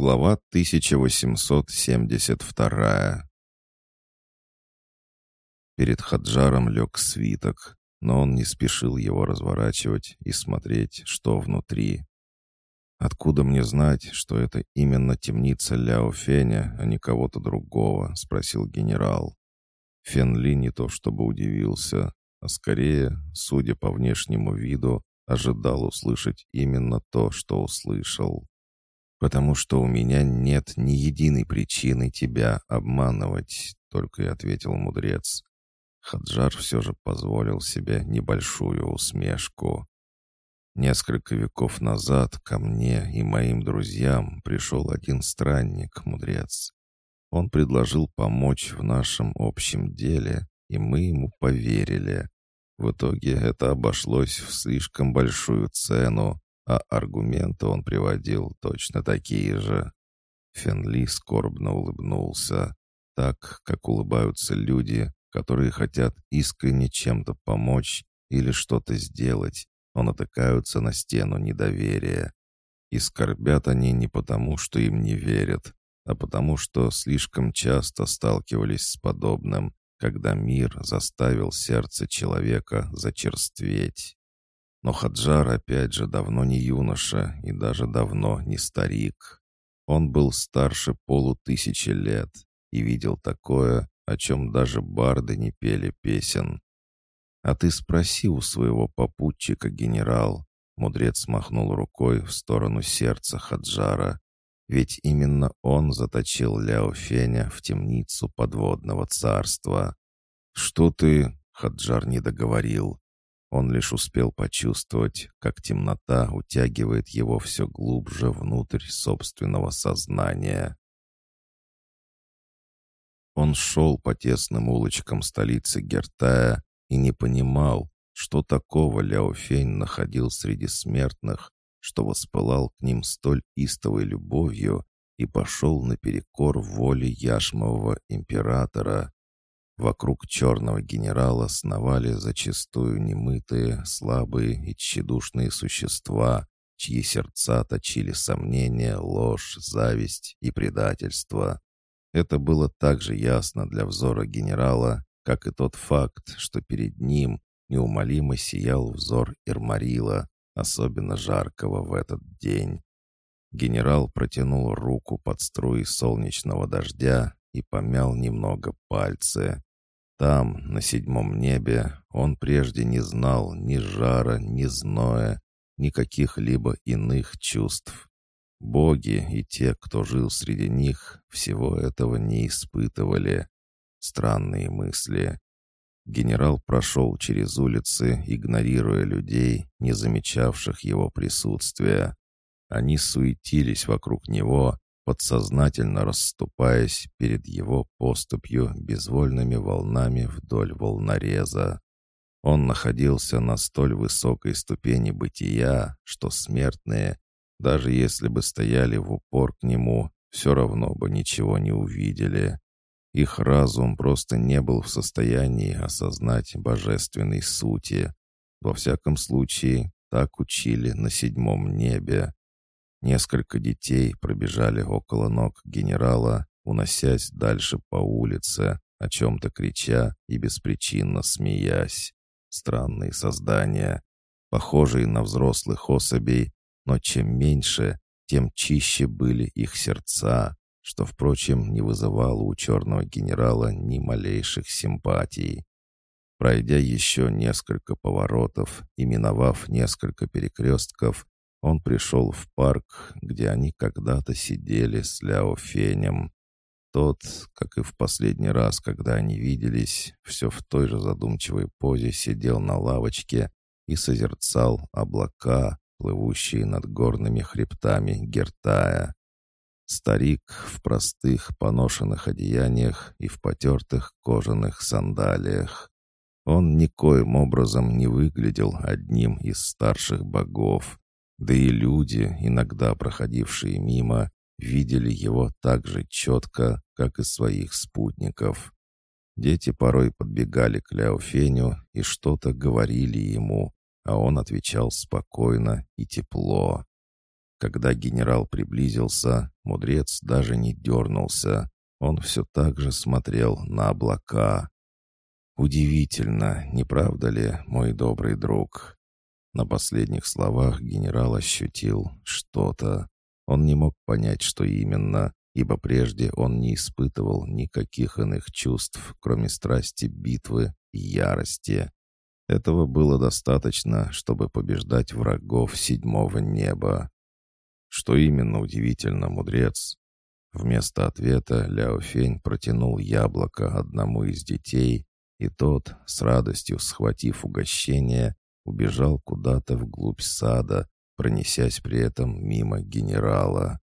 Глава 1872 Перед Хаджаром лег свиток, но он не спешил его разворачивать и смотреть, что внутри. «Откуда мне знать, что это именно темница Ляо Феня, а не кого-то другого?» — спросил генерал. Фен Ли не то чтобы удивился, а скорее, судя по внешнему виду, ожидал услышать именно то, что услышал потому что у меня нет ни единой причины тебя обманывать», — только и ответил мудрец. Хаджар все же позволил себе небольшую усмешку. Несколько веков назад ко мне и моим друзьям пришел один странник, мудрец. Он предложил помочь в нашем общем деле, и мы ему поверили. В итоге это обошлось в слишком большую цену, а аргументы он приводил точно такие же. Фенли скорбно улыбнулся, так, как улыбаются люди, которые хотят искренне чем-то помочь или что-то сделать, но натыкаются на стену недоверия. И скорбят они не потому, что им не верят, а потому, что слишком часто сталкивались с подобным, когда мир заставил сердце человека зачерстветь. Но Хаджар опять же давно не юноша и даже давно не старик. Он был старше полутысячи лет и видел такое, о чем даже барды не пели песен. «А ты спроси у своего попутчика, генерал», Мудрец махнул рукой в сторону сердца Хаджара. Ведь именно он заточил Ляо Феня в темницу подводного царства. «Что ты...» — Хаджар не договорил. Он лишь успел почувствовать, как темнота утягивает его все глубже внутрь собственного сознания. Он шел по тесным улочкам столицы Гертая и не понимал, что такого Ляо Фень находил среди смертных, что воспылал к ним столь истовой любовью и пошел наперекор воле яшмового императора, Вокруг черного генерала сновали зачастую немытые, слабые и тщедушные существа, чьи сердца точили сомнения, ложь, зависть и предательство. Это было так же ясно для взора генерала, как и тот факт, что перед ним неумолимо сиял взор Ирмарила, особенно жаркого в этот день. Генерал протянул руку под струи солнечного дождя и помял немного пальцы. Там, на седьмом небе, он прежде не знал ни жара, ни зноя, ни каких-либо иных чувств. Боги и те, кто жил среди них, всего этого не испытывали. Странные мысли. Генерал прошел через улицы, игнорируя людей, не замечавших его присутствия. Они суетились вокруг него, подсознательно расступаясь перед его поступью безвольными волнами вдоль волнореза. Он находился на столь высокой ступени бытия, что смертные, даже если бы стояли в упор к нему, все равно бы ничего не увидели. Их разум просто не был в состоянии осознать божественной сути. Во всяком случае, так учили на седьмом небе. Несколько детей пробежали около ног генерала, уносясь дальше по улице, о чем-то крича и беспричинно смеясь. Странные создания, похожие на взрослых особей, но чем меньше, тем чище были их сердца, что, впрочем, не вызывало у черного генерала ни малейших симпатий. Пройдя еще несколько поворотов и миновав несколько перекрестков, он пришел в парк, где они когда-то сидели с Ляо Фенем. Тот, как и в последний раз, когда они виделись, все в той же задумчивой позе сидел на лавочке и созерцал облака, плывущие над горными хребтами Гертая. Старик в простых поношенных одеяниях и в потертых кожаных сандалиях. Он никоим образом не выглядел одним из старших богов, да и люди, иногда проходившие мимо, видели его так же четко, как и своих спутников. Дети порой подбегали к Ляофеню и что-то говорили ему, а он отвечал спокойно и тепло. Когда генерал приблизился, мудрец даже не дернулся. Он все так же смотрел на облака. «Удивительно, не правда ли, мой добрый друг?» На последних словах генерал ощутил что-то. Он не мог понять, что именно, ибо прежде он не испытывал никаких иных чувств, кроме страсти битвы и ярости. Этого было достаточно, чтобы побеждать врагов седьмого неба. Что именно удивительно, мудрец? Вместо ответа Ляо Фень протянул яблоко одному из детей, и тот, с радостью схватив угощение, убежал куда-то вглубь сада, пронесясь при этом мимо генерала.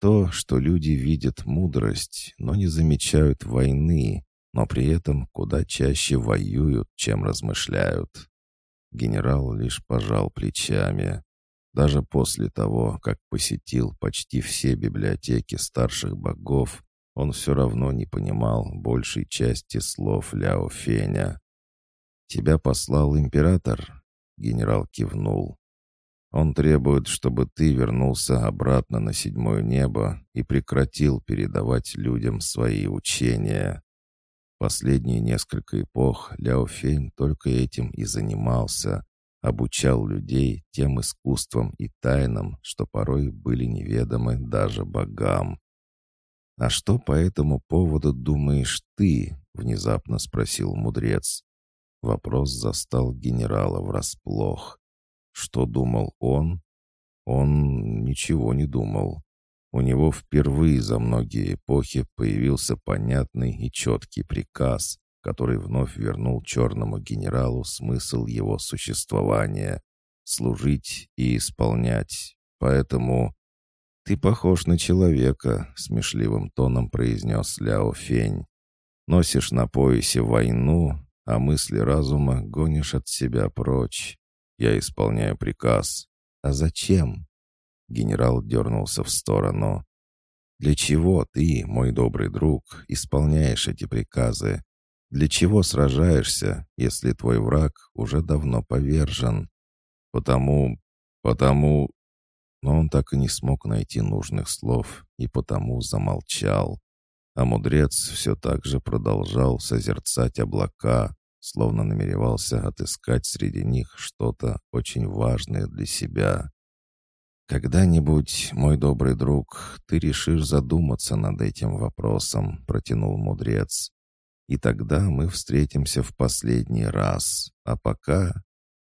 То, что люди видят мудрость, но не замечают войны, но при этом куда чаще воюют, чем размышляют. Генерал лишь пожал плечами. Даже после того, как посетил почти все библиотеки старших богов, он все равно не понимал большей части слов Ляо Феня. «Тебя послал император?» — генерал кивнул. «Он требует, чтобы ты вернулся обратно на седьмое небо и прекратил передавать людям свои учения». Последние несколько эпох Ляо Фень только этим и занимался, обучал людей тем искусствам и тайнам, что порой были неведомы даже богам. «А что по этому поводу думаешь ты?» — внезапно спросил мудрец. Вопрос застал генерала врасплох. Что думал он? Он ничего не думал. У него впервые за многие эпохи появился понятный и четкий приказ, который вновь вернул черному генералу смысл его существования — служить и исполнять. Поэтому «Ты похож на человека», — смешливым тоном произнес Ляо Фень. «Носишь на поясе войну, а мысли разума гонишь от себя прочь. Я исполняю приказ. А зачем?» Генерал дернулся в сторону. «Для чего ты, мой добрый друг, исполняешь эти приказы? Для чего сражаешься, если твой враг уже давно повержен? Потому... потому...» но он так и не смог найти нужных слов и потому замолчал. А мудрец все так же продолжал созерцать облака, словно намеревался отыскать среди них что-то очень важное для себя. «Когда-нибудь, мой добрый друг, ты решишь задуматься над этим вопросом», — протянул мудрец. «И тогда мы встретимся в последний раз. А пока...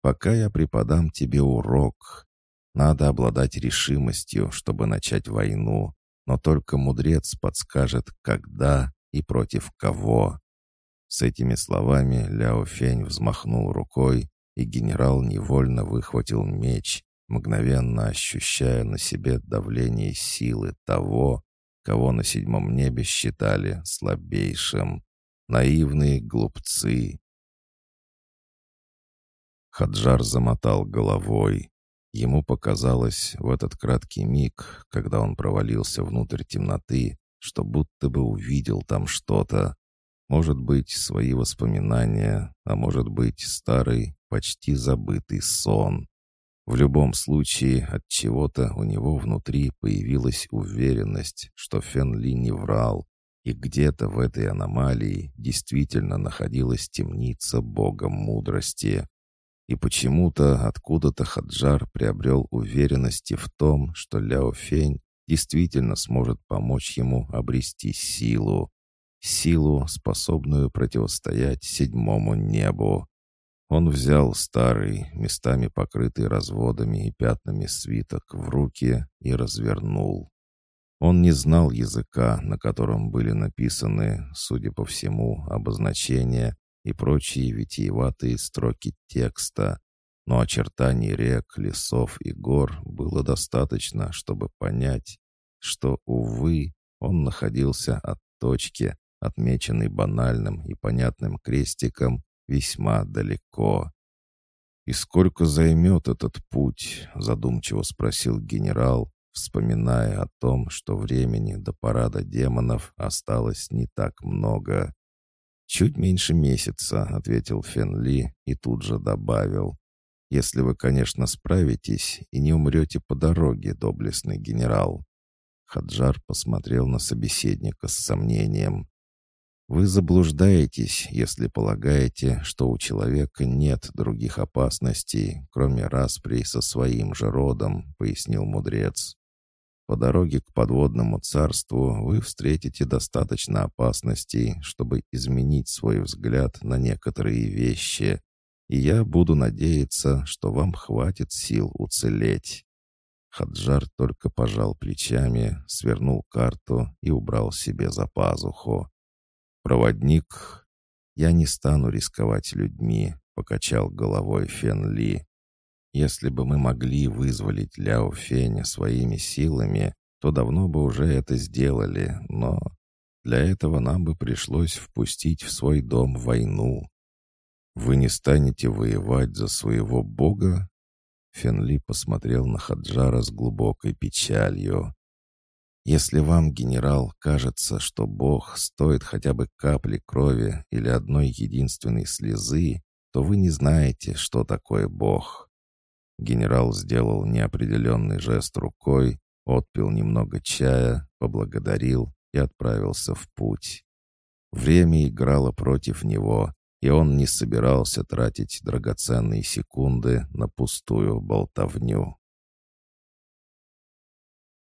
пока я преподам тебе урок, надо обладать решимостью, чтобы начать войну, но только мудрец подскажет, когда и против кого. С этими словами Ляо Фень взмахнул рукой, и генерал невольно выхватил меч, мгновенно ощущая на себе давление силы того, кого на седьмом небе считали слабейшим. Наивные глупцы. Хаджар замотал головой. Ему показалось в этот краткий миг, когда он провалился внутрь темноты, что будто бы увидел там что-то. Может быть, свои воспоминания, а может быть, старый, почти забытый сон. В любом случае, от чего-то у него внутри появилась уверенность, что Фен Ли не врал, и где-то в этой аномалии действительно находилась темница бога мудрости. И почему-то откуда-то Хаджар приобрел уверенности в том, что Ляо Фень действительно сможет помочь ему обрести силу. Силу, способную противостоять седьмому небу. Он взял старый, местами покрытый разводами и пятнами свиток в руки и развернул. Он не знал языка, на котором были написаны, судя по всему, обозначения, и прочие витиеватые строки текста, но очертаний рек, лесов и гор было достаточно, чтобы понять, что, увы, он находился от точки, отмеченной банальным и понятным крестиком, весьма далеко. «И сколько займет этот путь?» — задумчиво спросил генерал, вспоминая о том, что времени до парада демонов осталось не так много. «Чуть меньше месяца», — ответил Фен Ли и тут же добавил. Если вы, конечно, справитесь и не умрете по дороге, доблестный генерал». Хаджар посмотрел на собеседника с сомнением. «Вы заблуждаетесь, если полагаете, что у человека нет других опасностей, кроме распри со своим же родом», — пояснил мудрец. «По дороге к подводному царству вы встретите достаточно опасностей, чтобы изменить свой взгляд на некоторые вещи, и я буду надеяться, что вам хватит сил уцелеть». Хаджар только пожал плечами, свернул карту и убрал себе за пазуху. «Проводник, я не стану рисковать людьми», — покачал головой Фен Ли. «Если бы мы могли вызволить Ляо Феня своими силами, то давно бы уже это сделали, но для этого нам бы пришлось впустить в свой дом войну. Вы не станете воевать за своего бога?» Фенли посмотрел на Хаджара с глубокой печалью. Если вам, генерал, кажется, что Бог стоит хотя бы капли крови или одной единственной слезы, то вы не знаете, что такое Бог». Генерал сделал неопределенный жест рукой, отпил немного чая, поблагодарил и отправился в путь. Время играло против него, и он не собирался тратить драгоценные секунды на пустую болтовню.